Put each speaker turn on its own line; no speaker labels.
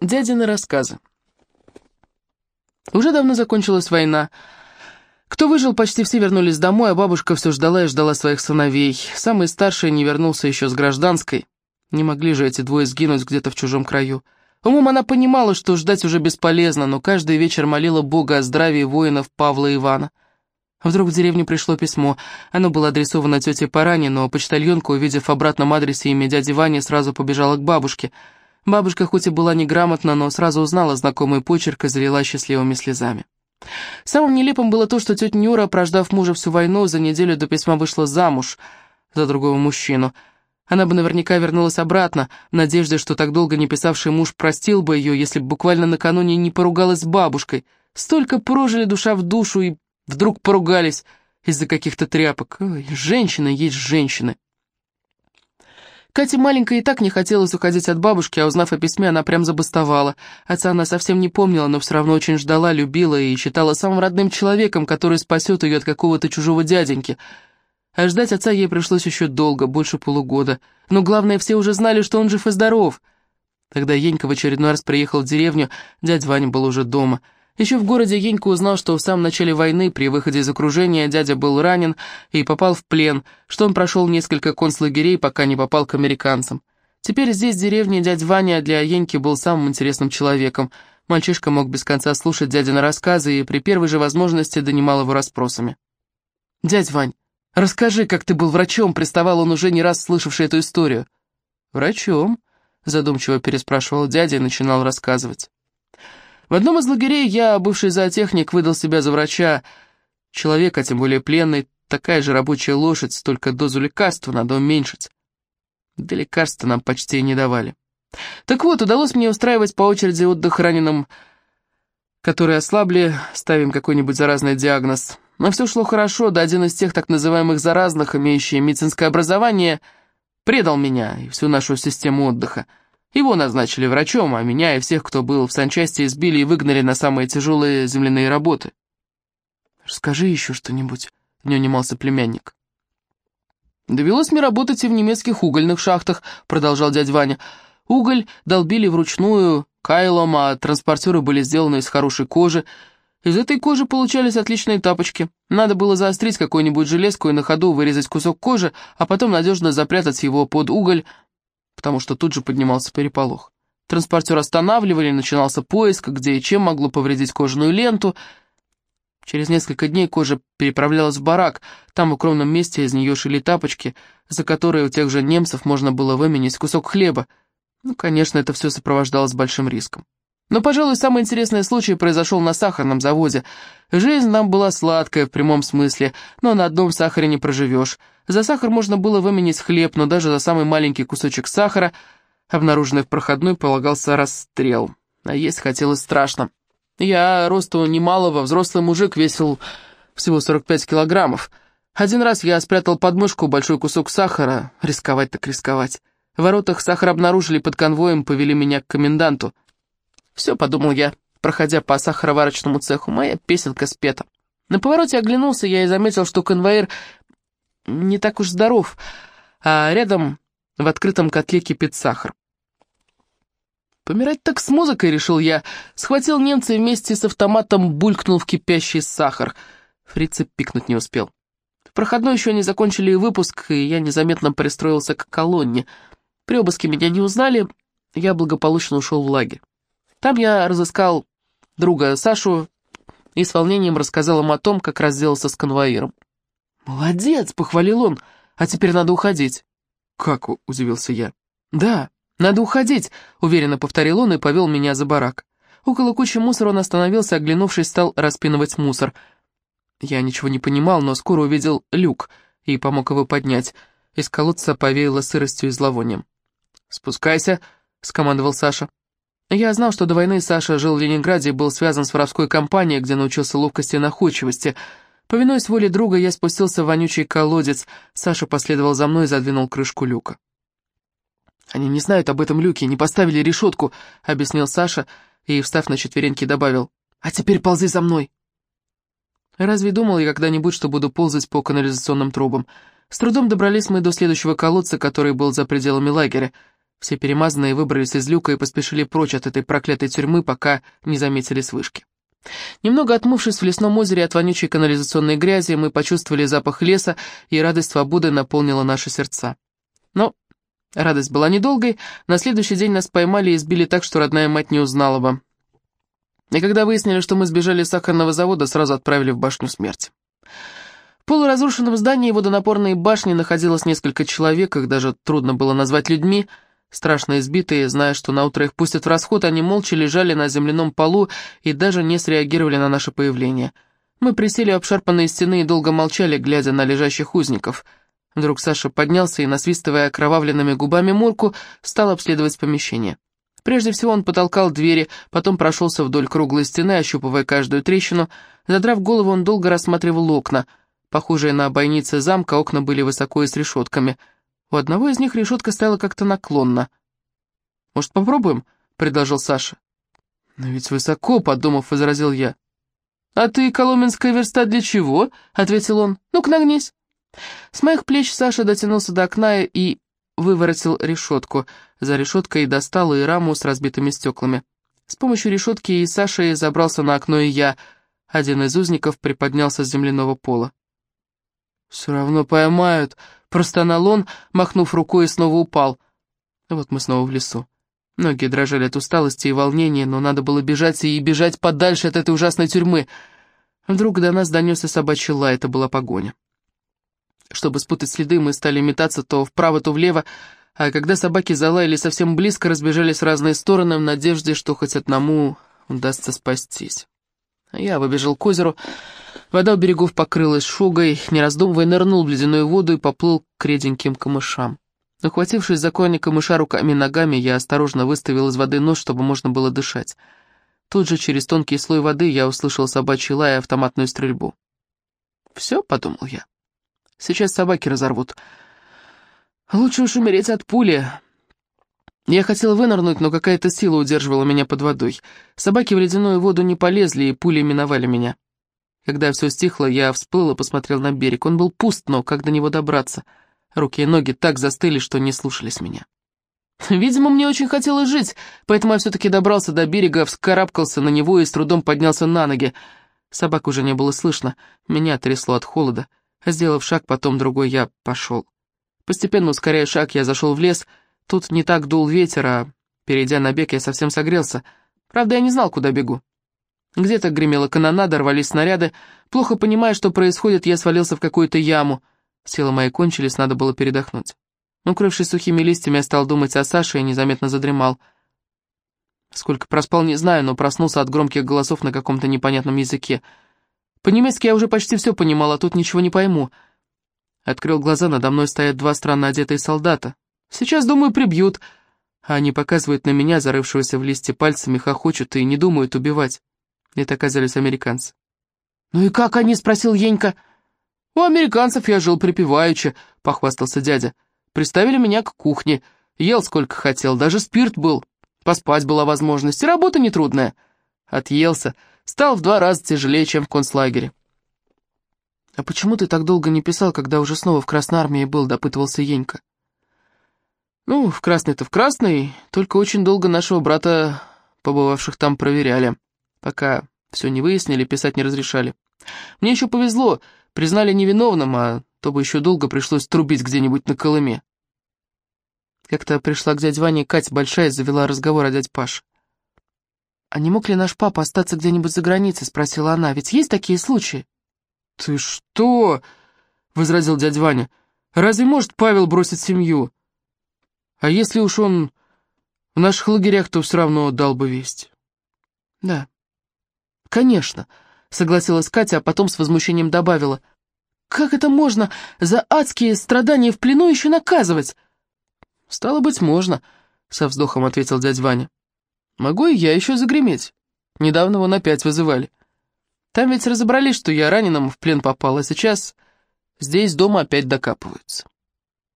Дядины рассказы. Уже давно закончилась война. Кто выжил, почти все вернулись домой, а бабушка все ждала и ждала своих сыновей. Самый старший не вернулся еще с гражданской. Не могли же эти двое сгинуть где-то в чужом краю. Умом она понимала, что ждать уже бесполезно, но каждый вечер молила Бога о здравии воинов Павла и Ивана. Вдруг в деревню пришло письмо. Оно было адресовано тете Паране, но почтальонка, увидев в обратном адресе имя дяди Вани, сразу побежала к бабушке. Бабушка хоть и была неграмотна, но сразу узнала знакомый почерк и залила счастливыми слезами. Самым нелепым было то, что тетя Нюра, прождав мужа всю войну, за неделю до письма вышла замуж за другого мужчину. Она бы наверняка вернулась обратно, в надежде, что так долго не писавший муж простил бы ее, если бы буквально накануне не поругалась с бабушкой. Столько прожили душа в душу и Вдруг поругались из-за каких-то тряпок. Ой, женщина есть женщины. Кате маленькая и так не хотелось уходить от бабушки, а узнав о письме, она прям забастовала. Отца она совсем не помнила, но все равно очень ждала, любила и считала самым родным человеком, который спасет ее от какого-то чужого дяденьки. А ждать отца ей пришлось еще долго, больше полугода. Но главное, все уже знали, что он жив и здоров. Тогда Енька в очередной раз приехал в деревню, дядь Ваня был уже дома — еще в городе Енька узнал, что в самом начале войны при выходе из окружения дядя был ранен и попал в плен, что он прошел несколько концлагерей, пока не попал к американцам. Теперь здесь, в деревне, дядь Ваня для Еньки был самым интересным человеком. Мальчишка мог без конца слушать дядины рассказы и при первой же возможности донимал его расспросами. «Дядь Вань, расскажи, как ты был врачом», — приставал он уже не раз слышавший эту историю. «Врачом?» — задумчиво переспрашивал дядя и начинал рассказывать. В одном из лагерей я, бывший зоотехник, выдал себя за врача. Человек, а тем более пленный, такая же рабочая лошадь, только дозу лекарства надо уменьшить. Да лекарства нам почти и не давали. Так вот, удалось мне устраивать по очереди отдых раненым, которые ослабли, ставим какой-нибудь заразный диагноз. Но все шло хорошо, да один из тех так называемых заразных, имеющий медицинское образование, предал меня и всю нашу систему отдыха. Его назначили врачом, а меня и всех, кто был в санчасти, избили и выгнали на самые тяжелые земляные работы. «Расскажи еще что-нибудь», — не унимался племянник. «Довелось мне работать и в немецких угольных шахтах», — продолжал дядь Ваня. «Уголь долбили вручную, кайлом, а транспортеры были сделаны из хорошей кожи. Из этой кожи получались отличные тапочки. Надо было заострить какую-нибудь железку и на ходу вырезать кусок кожи, а потом надежно запрятать его под уголь, потому что тут же поднимался переполох. Транспортер останавливали, начинался поиск, где и чем могло повредить кожаную ленту. Через несколько дней кожа переправлялась в барак, там в укромном месте из нее шили тапочки, за которые у тех же немцев можно было выменить кусок хлеба. Ну, конечно, это все сопровождалось большим риском. Но, пожалуй, самый интересный случай произошел на сахарном заводе. Жизнь нам была сладкая в прямом смысле, но на одном сахаре не проживешь. За сахар можно было выменить хлеб, но даже за самый маленький кусочек сахара, обнаруженный в проходной, полагался расстрел. А есть хотелось страшно. Я росту немалого, взрослый мужик, весил всего 45 килограммов. Один раз я спрятал под мышку большой кусок сахара. Рисковать так рисковать. В воротах сахар обнаружили под конвоем, повели меня к коменданту. Все, подумал я, проходя по сахароварочному цеху, моя песенка спета. На повороте оглянулся я и заметил, что конвоир не так уж здоров, а рядом в открытом котле кипит сахар. Помирать так с музыкой, решил я. Схватил немца и вместе с автоматом булькнул в кипящий сахар. Фрица пикнуть не успел. В проходной еще не закончили выпуск, и я незаметно пристроился к колонне. При обыске меня не узнали, я благополучно ушел в лагерь. Там я разыскал друга Сашу и с волнением рассказал ему о том, как разделался с конвоиром. «Молодец!» — похвалил он. «А теперь надо уходить». «Как?» — удивился я. «Да, надо уходить», — уверенно повторил он и повел меня за барак. Около кучи мусора он остановился, оглянувшись, стал распинывать мусор. Я ничего не понимал, но скоро увидел люк и помог его поднять. Из колодца повеяло сыростью и зловонием. «Спускайся», — скомандовал Саша. Я знал, что до войны Саша жил в Ленинграде и был связан с воровской компанией, где научился ловкости и находчивости — Повинуясь воле друга, я спустился в вонючий колодец. Саша последовал за мной и задвинул крышку люка. «Они не знают об этом люке, не поставили решетку», — объяснил Саша и, встав на четвереньки, добавил. «А теперь ползи за мной». Разве думал я когда-нибудь, что буду ползать по канализационным трубам? С трудом добрались мы до следующего колодца, который был за пределами лагеря. Все перемазанные выбрались из люка и поспешили прочь от этой проклятой тюрьмы, пока не заметили с. Немного отмывшись в лесном озере от вонючей канализационной грязи, мы почувствовали запах леса, и радость свободы наполнила наши сердца. Но радость была недолгой, на следующий день нас поймали и избили так, что родная мать не узнала бы. И когда выяснили, что мы сбежали с сахарного завода, сразу отправили в башню смерти. В полуразрушенном здании водонапорной башни находилось несколько человек, их даже трудно было назвать людьми, Страшно избитые, зная, что наутро их пустят в расход, они молча лежали на земляном полу и даже не среагировали на наше появление. Мы присели у стены и долго молчали, глядя на лежащих узников. Вдруг Саша поднялся и, насвистывая окровавленными губами Мурку, стал обследовать помещение. Прежде всего он потолкал двери, потом прошелся вдоль круглой стены, ощупывая каждую трещину. Задрав голову, он долго рассматривал окна. Похожие на бойницы замка, окна были высоко и с решетками — у одного из них решетка стояла как-то наклонно. «Может, попробуем?» — предложил Саша. «Но ведь высоко», — подумав, возразил я. «А ты, коломенская верста, для чего?» — ответил он. «Ну-ка, нагнись». С моих плеч Саша дотянулся до окна и выворотил решетку. За решеткой достал и раму с разбитыми стеклами. С помощью решетки и Саши забрался на окно и я. Один из узников приподнялся с земляного пола. «Все равно поймают», Простонал он, махнув рукой, и снова упал. Вот мы снова в лесу. Ноги дрожали от усталости и волнения, но надо было бежать и бежать подальше от этой ужасной тюрьмы. Вдруг до нас донесся собачий лай, это была погоня. Чтобы спутать следы, мы стали метаться то вправо, то влево, а когда собаки залаяли совсем близко, разбежались в разные стороны в надежде, что хоть одному удастся спастись. Я выбежал к озеру, Вода у берегов покрылась шугой, не раздумывая, нырнул в ледяную воду и поплыл к реденьким камышам. Ухватившись за корни камыша руками и ногами, я осторожно выставил из воды нос, чтобы можно было дышать. Тут же через тонкий слой воды я услышал собачий лай и автоматную стрельбу. «Все», — подумал я, — «сейчас собаки разорвут. Лучше уж умереть от пули». Я хотел вынырнуть, но какая-то сила удерживала меня под водой. Собаки в ледяную воду не полезли, и пули миновали меня. Когда все стихло, я всплыл и посмотрел на берег. Он был пуст, но как до него добраться? Руки и ноги так застыли, что не слушались меня. Видимо, мне очень хотелось жить, поэтому я все-таки добрался до берега, вскарабкался на него и с трудом поднялся на ноги. Собак уже не было слышно, меня трясло от холода. Сделав шаг, потом другой, я пошел. Постепенно ускоряя шаг, я зашел в лес. Тут не так дул ветер, а, перейдя на бег, я совсем согрелся. Правда, я не знал, куда бегу. Где-то гремела канонада, рвались снаряды. Плохо понимая, что происходит, я свалился в какую-то яму. Силы мои кончились, надо было передохнуть. Укрывшись сухими листьями, я стал думать о Саше и незаметно задремал. Сколько проспал, не знаю, но проснулся от громких голосов на каком-то непонятном языке. По-немецки я уже почти все понимал, а тут ничего не пойму. Открыл глаза, надо мной стоят два странно одетые солдата. Сейчас, думаю, прибьют. А они показывают на меня, зарывшегося в листья пальцами, хохочут и не думают убивать. Это оказались американцы. «Ну и как они?» — спросил Енька. «У американцев я жил припеваючи», — похвастался дядя. «Приставили меня к кухне. Ел сколько хотел, даже спирт был. Поспать была возможность, и работа нетрудная». Отъелся, стал в два раза тяжелее, чем в концлагере. «А почему ты так долго не писал, когда уже снова в Красной Армии был?» — допытывался Енька. «Ну, в Красной-то в Красной, только очень долго нашего брата, побывавших там, проверяли». Пока все не выяснили, писать не разрешали. Мне еще повезло, признали невиновным, а то бы еще долго пришлось трубить где-нибудь на Колыме. Как-то пришла к дяде Ване Катя Большая и завела разговор о дядь Паш. «А не мог ли наш папа остаться где-нибудь за границей?» — спросила она. «Ведь есть такие случаи?» «Ты что?» — возразил дядя Ваня. «Разве может Павел бросить семью? А если уж он в наших лагерях, то все равно дал бы весть». «Да, «Конечно», — согласилась Катя, а потом с возмущением добавила. «Как это можно за адские страдания в плену еще наказывать?» «Стало быть, можно», — со вздохом ответил дядь Ваня. «Могу и я еще загреметь. Недавно его опять вызывали. Там ведь разобрались, что я раненым в плен попал, а сейчас здесь дома опять докапываются».